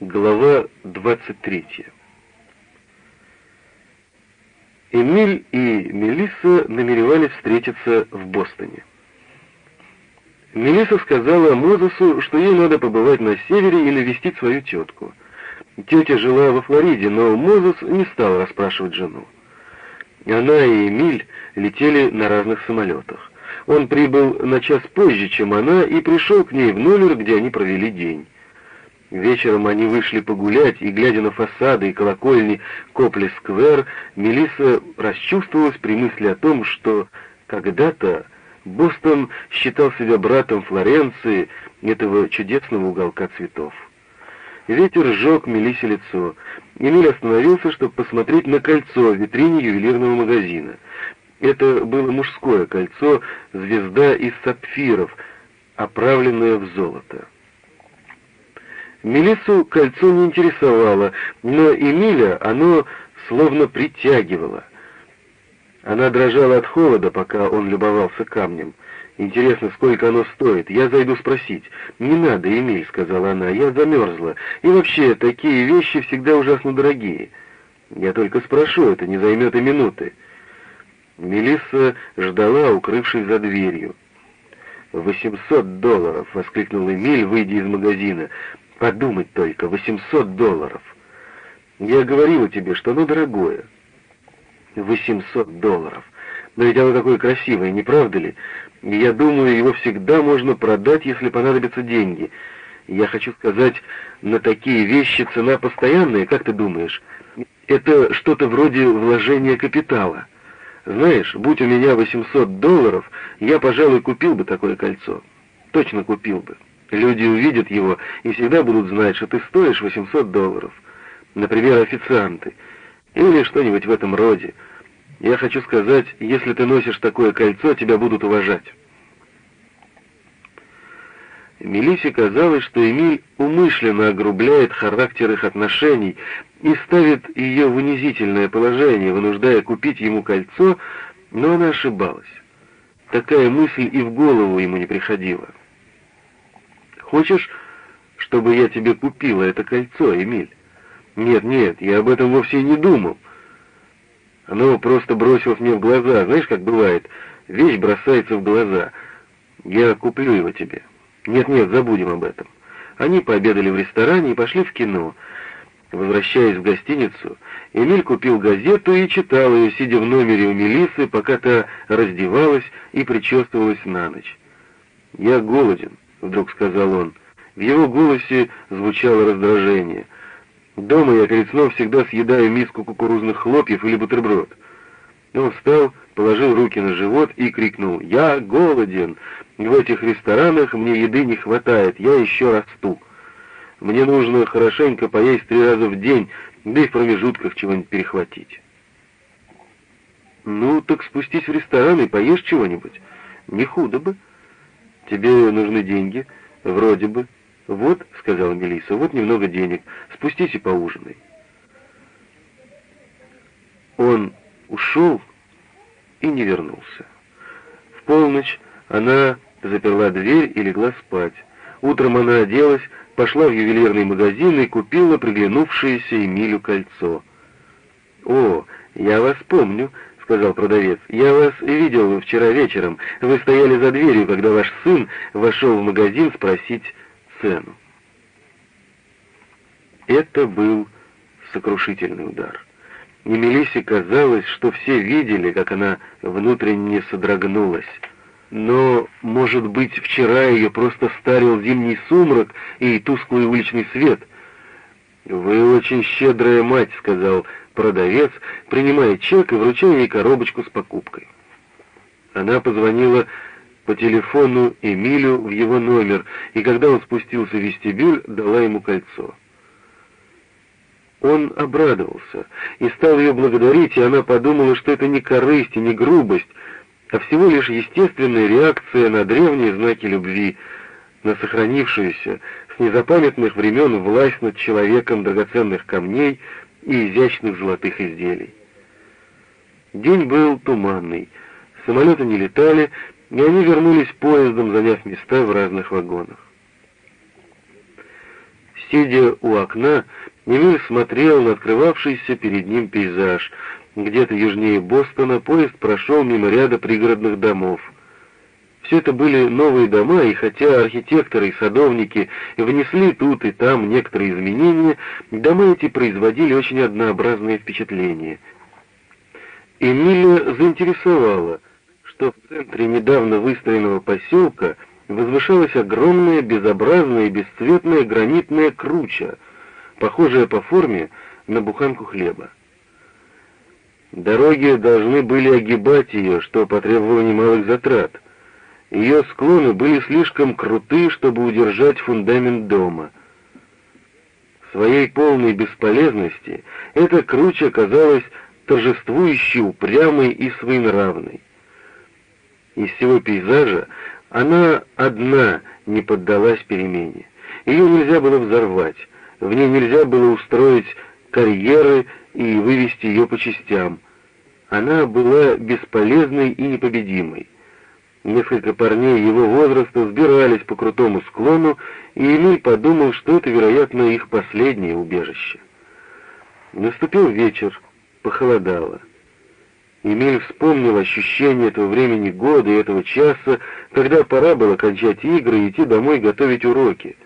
Глава 23. Эмиль и Мелисса намеревались встретиться в Бостоне. Мелисса сказала Мозесу, что ей надо побывать на севере и навестить свою тетку. Тетя жила во Флориде, но Мозес не стал расспрашивать жену. Она и Эмиль летели на разных самолетах. Он прибыл на час позже, чем она, и пришел к ней в номер, где они провели день. Вечером они вышли погулять, и, глядя на фасады и колокольни Копли-сквер, Мелисса расчувствовалась при мысли о том, что когда-то Бостон считал себя братом Флоренции, этого чудесного уголка цветов. Ветер сжег Мелиссе лицо. Эмиль остановился, чтобы посмотреть на кольцо в витрине ювелирного магазина. Это было мужское кольцо, звезда из сапфиров, оправленное в золото. Мелиссу кольцо не интересовало, но Эмиля оно словно притягивало. Она дрожала от холода, пока он любовался камнем. «Интересно, сколько оно стоит? Я зайду спросить». «Не надо, Эмиль», — сказала она, — «я замерзла. И вообще, такие вещи всегда ужасно дорогие». «Я только спрошу, это не займет и минуты». Мелисса ждала, укрывшись за дверью. «Восемьсот долларов!» — воскликнул Эмиль, выйдя из магазина. Подумать только, 800 долларов. Я говорила тебе, что оно дорогое. 800 долларов. Но ведь оно такое красивое, не правда ли? я думаю, его всегда можно продать, если понадобятся деньги. Я хочу сказать, на такие вещи цена постоянная, как ты думаешь? Это что-то вроде вложения капитала. Знаешь, будь у меня 800 долларов, я, пожалуй, купил бы такое кольцо. Точно купил бы. Люди увидят его и всегда будут знать, что ты стоишь 800 долларов. Например, официанты. Или что-нибудь в этом роде. Я хочу сказать, если ты носишь такое кольцо, тебя будут уважать. Мелисе казалось, что Эмиль умышленно огрубляет характер их отношений и ставит ее в унизительное положение, вынуждая купить ему кольцо, но она ошибалась. Такая мысль и в голову ему не приходила. Хочешь, чтобы я тебе купила это кольцо, Эмиль? Нет, нет, я об этом вовсе не думал. Оно просто бросилось мне в глаза. Знаешь, как бывает, вещь бросается в глаза. Я куплю его тебе. Нет, нет, забудем об этом. Они пообедали в ресторане и пошли в кино. Возвращаясь в гостиницу, Эмиль купил газету и читал ее, сидя в номере у Мелисы, пока та раздевалась и причесывалась на ночь. «Я голоден», — вдруг сказал он. В его голосе звучало раздражение. «Дома я перед сном всегда съедаю миску кукурузных хлопьев или бутерброд». Он встал, положил руки на живот и крикнул «Я голоден! В этих ресторанах мне еды не хватает, я еще расту. Мне нужно хорошенько поесть три раза в день, да и в промежутках чего-нибудь перехватить». «Ну, так спустись в ресторан и поешь чего-нибудь. Не худо бы». «Тебе нужны деньги?» «Вроде бы». «Вот», — сказала Мелисса, — «вот немного денег. Спустись и поужинай». Он ушел и не вернулся. В полночь она заперла дверь и легла спать. Утром она оделась, пошла в ювелирный магазин и купила приглянувшееся Эмилю кольцо. «О, я вас помню», сказал продавец. «Я вас видел вчера вечером. Вы стояли за дверью, когда ваш сын вошел в магазин спросить цену». Это был сокрушительный удар. И Мелиссе казалось, что все видели, как она внутренне содрогнулась. Но, может быть, вчера ее просто старил зимний сумрак и тусклый уличный свет. «Вы очень щедрая мать», — сказал продавец, принимая чек и вручая ей коробочку с покупкой. Она позвонила по телефону Эмилю в его номер, и когда он спустился в вестибюль, дала ему кольцо. Он обрадовался и стал ее благодарить, и она подумала, что это не корысть и не грубость, а всего лишь естественная реакция на древние знаки любви, на сохранившуюся с незапамятных времен власть над человеком драгоценных камней и изящных золотых изделий. День был туманный, самолеты не летали, и они вернулись поездом, заняв места в разных вагонах. Сидя у окна, Эмиль смотрел на открывавшийся перед ним пейзаж. Где-то южнее Бостона поезд прошел мимо ряда пригородных домов. Все это были новые дома, и хотя архитекторы и садовники внесли тут и там некоторые изменения, дома эти производили очень однообразное впечатление. Эмиля заинтересовало, что в центре недавно выстроенного поселка возвышалась огромная, безобразная и бесцветная гранитная круча, похожая по форме на буханку хлеба. Дороги должны были огибать ее, что потребовало немалых затрат — ее склоны были слишком круты, чтобы удержать фундамент дома. В своей полной бесполезности эта круча казалась торжествующей, упрямой и своенравной. Из всего пейзажа она одна не поддалась перемене. Ее нельзя было взорвать, в ней нельзя было устроить карьеры и вывести ее по частям. Она была бесполезной и непобедимой. Несколько парней его возраста взбирались по крутому склону, и Эмиль подумал, что это, вероятно, их последнее убежище. Наступил вечер, похолодало. Эмиль вспомнил ощущение этого времени года и этого часа, когда пора было кончать игры и идти домой готовить уроки.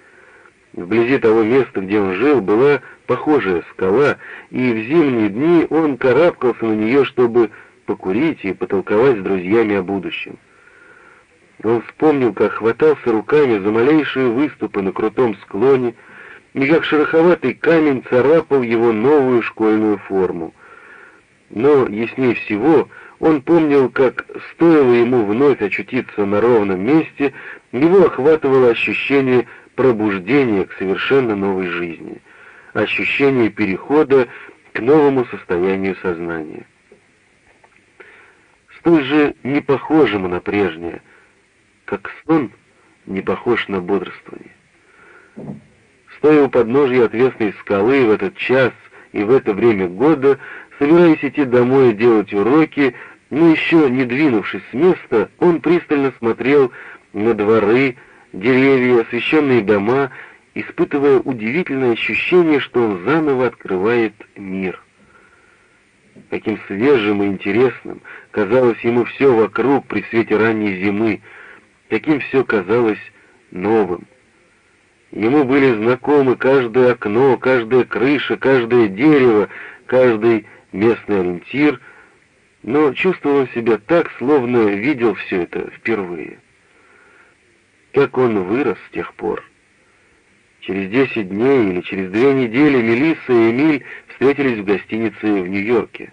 Вблизи того места, где он жил, была похожая скала, и в зимние дни он карабкался на нее, чтобы покурить и потолковать с друзьями о будущем. Он вспомнил, как хватался руками за малейшие выступы на крутом склоне, и как шероховатый камень царапал его новую школьную форму. Но, яснее всего, он помнил, как стоило ему вновь очутиться на ровном месте, его охватывало ощущение пробуждения к совершенно новой жизни, ощущение перехода к новому состоянию сознания. Столь же непохожему на прежнее — как сон не похож на бодрствование. Стоя у подножья отвесной скалы в этот час и в это время года, собираясь идти домой и делать уроки, но еще не двинувшись с места, он пристально смотрел на дворы, деревья, освещенные дома, испытывая удивительное ощущение, что он заново открывает мир. Каким свежим и интересным казалось ему все вокруг при свете ранней зимы, каким все казалось новым. Ему были знакомы каждое окно, каждая крыша, каждое дерево, каждый местный ориентир, но чувствовал себя так, словно видел все это впервые. Как он вырос с тех пор. Через десять дней или через две недели Мелисса и Эмиль встретились в гостинице в Нью-Йорке.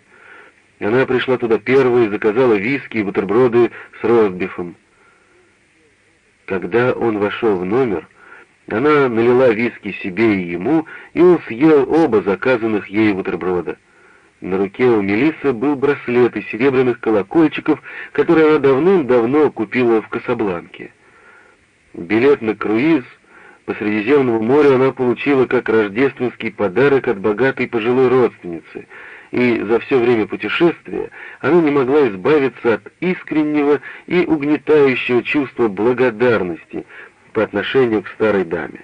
Она пришла туда первой и заказала виски и бутерброды с ростбифом. Когда он вошел в номер, она налила виски себе и ему, и он съел оба заказанных ей бутерброда. На руке у Мелиссы был браслет из серебряных колокольчиков, который она давным-давно купила в Касабланке. Билет на круиз по Средиземному морю она получила как рождественский подарок от богатой пожилой родственницы — и за все время путешествия она не могла избавиться от искреннего и угнетающего чувства благодарности по отношению к старой даме.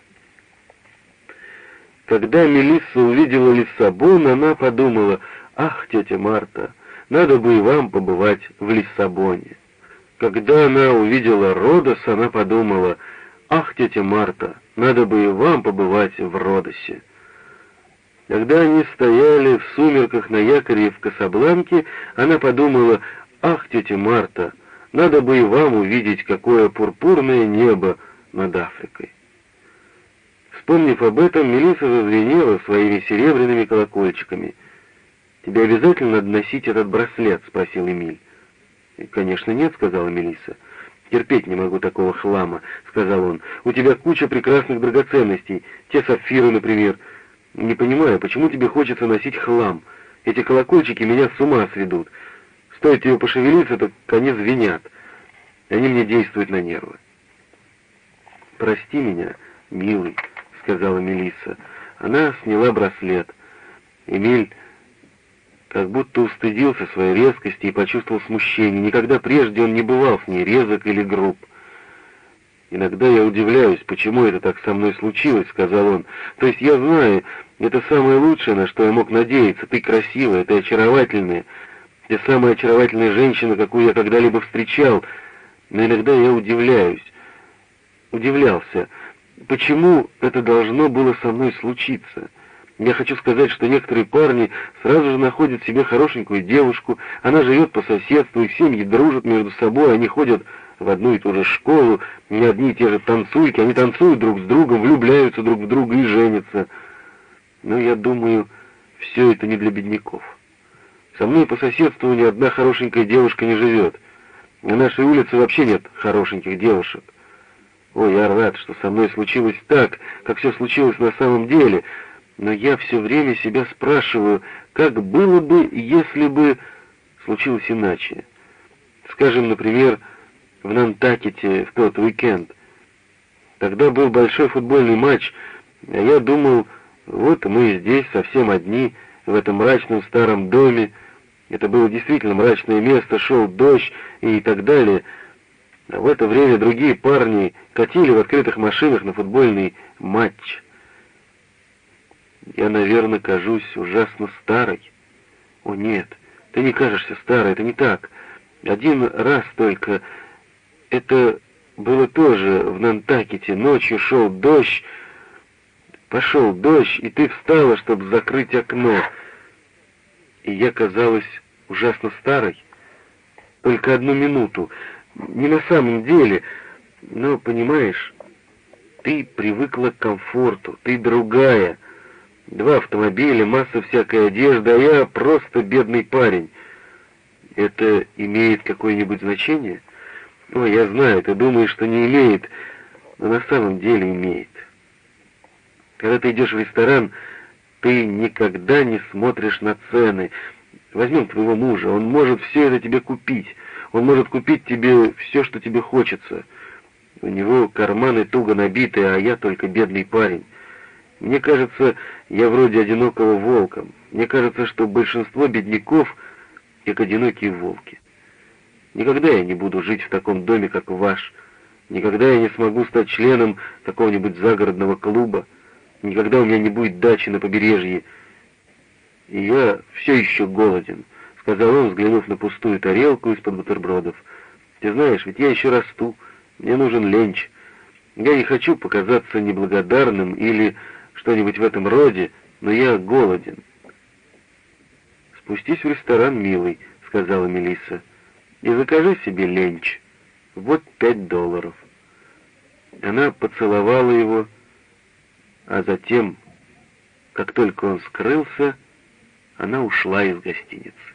Когда Мелисса увидела Лиссабон, она подумала, «Ах, тетя Марта, надо бы и вам побывать в Лиссабоне». Когда она увидела Родос, она подумала, «Ах, тетя Марта, надо бы и вам побывать в Родосе». Когда они стояли в сумерках на якоре в Касабланке, она подумала, «Ах, тетя Марта, надо бы и вам увидеть, какое пурпурное небо над Африкой». Вспомнив об этом, Мелисса зазвенела своими серебряными колокольчиками. «Тебе обязательно надо носить этот браслет?» — спросил Эмиль. «Конечно нет», — сказала Мелисса. «Терпеть не могу такого хлама», — сказал он. «У тебя куча прекрасных драгоценностей, те сапфиры, например». Не понимаю, почему тебе хочется носить хлам? Эти колокольчики меня с ума сведут. Стоит тебе пошевелиться, так они звенят. Они мне действуют на нервы. «Прости меня, милый», — сказала Мелисса. Она сняла браслет. Эмиль как будто устыдился своей резкости и почувствовал смущение. Никогда прежде он не бывал с ней резок или груб. «Иногда я удивляюсь, почему это так со мной случилось», — сказал он. «То есть я знаю, это самое лучшее, на что я мог надеяться. Ты красивая, ты очаровательная, ты самая очаровательная женщина, какую я когда-либо встречал. Но иногда я удивляюсь, удивлялся, почему это должно было со мной случиться». Я хочу сказать, что некоторые парни сразу же находят себе хорошенькую девушку, она живет по соседству, их семьи дружат между собой, они ходят в одну и ту же школу, не одни и те же танцульки, они танцуют друг с другом, влюбляются друг в друга и женятся. Но я думаю, все это не для бедняков. Со мной по соседству ни одна хорошенькая девушка не живет. На нашей улице вообще нет хорошеньких девушек. Ой, я рад, что со мной случилось так, как все случилось на самом деле, но я все время себя спрашиваю, как было бы, если бы случилось иначе. Скажем, например, в Нантакете в тот уикенд. Тогда был большой футбольный матч, а я думал, вот мы здесь совсем одни, в этом мрачном старом доме. Это было действительно мрачное место, шел дождь и так далее. А в это время другие парни катили в открытых машинах на футбольный матч. Я, наверное, кажусь ужасно старой. О, нет, ты не кажешься старой, это не так. Один раз только это было тоже в Нантакете. Ночью шел дождь, пошел дождь, и ты встала, чтобы закрыть окно. И я казалась ужасно старой. Только одну минуту. Не на самом деле, но, понимаешь, ты привыкла к комфорту, ты другая. Два автомобиля, масса всякой одежды, а я просто бедный парень. Это имеет какое-нибудь значение?» Ой, я знаю, ты думаешь, что не имеет, но на самом деле имеет. Когда ты идешь в ресторан, ты никогда не смотришь на цены. Возьмем твоего мужа, он может все это тебе купить. Он может купить тебе все, что тебе хочется. У него карманы туго набиты, а я только бедный парень. Мне кажется, я вроде одинокого волка. Мне кажется, что большинство бедняков как одинокие волки. Никогда я не буду жить в таком доме, как ваш. Никогда я не смогу стать членом какого-нибудь загородного клуба. Никогда у меня не будет дачи на побережье. И я все еще голоден, — сказал он, взглянув на пустую тарелку из-под бутербродов. Ты знаешь, ведь я еще расту. Мне нужен ленч. Я не хочу показаться неблагодарным или что-нибудь в этом роде, но я голоден. «Спустись в ресторан, милый», — сказала Мелисса и закажи себе ленч. Вот пять долларов. Она поцеловала его, а затем, как только он скрылся, она ушла из гостиницы.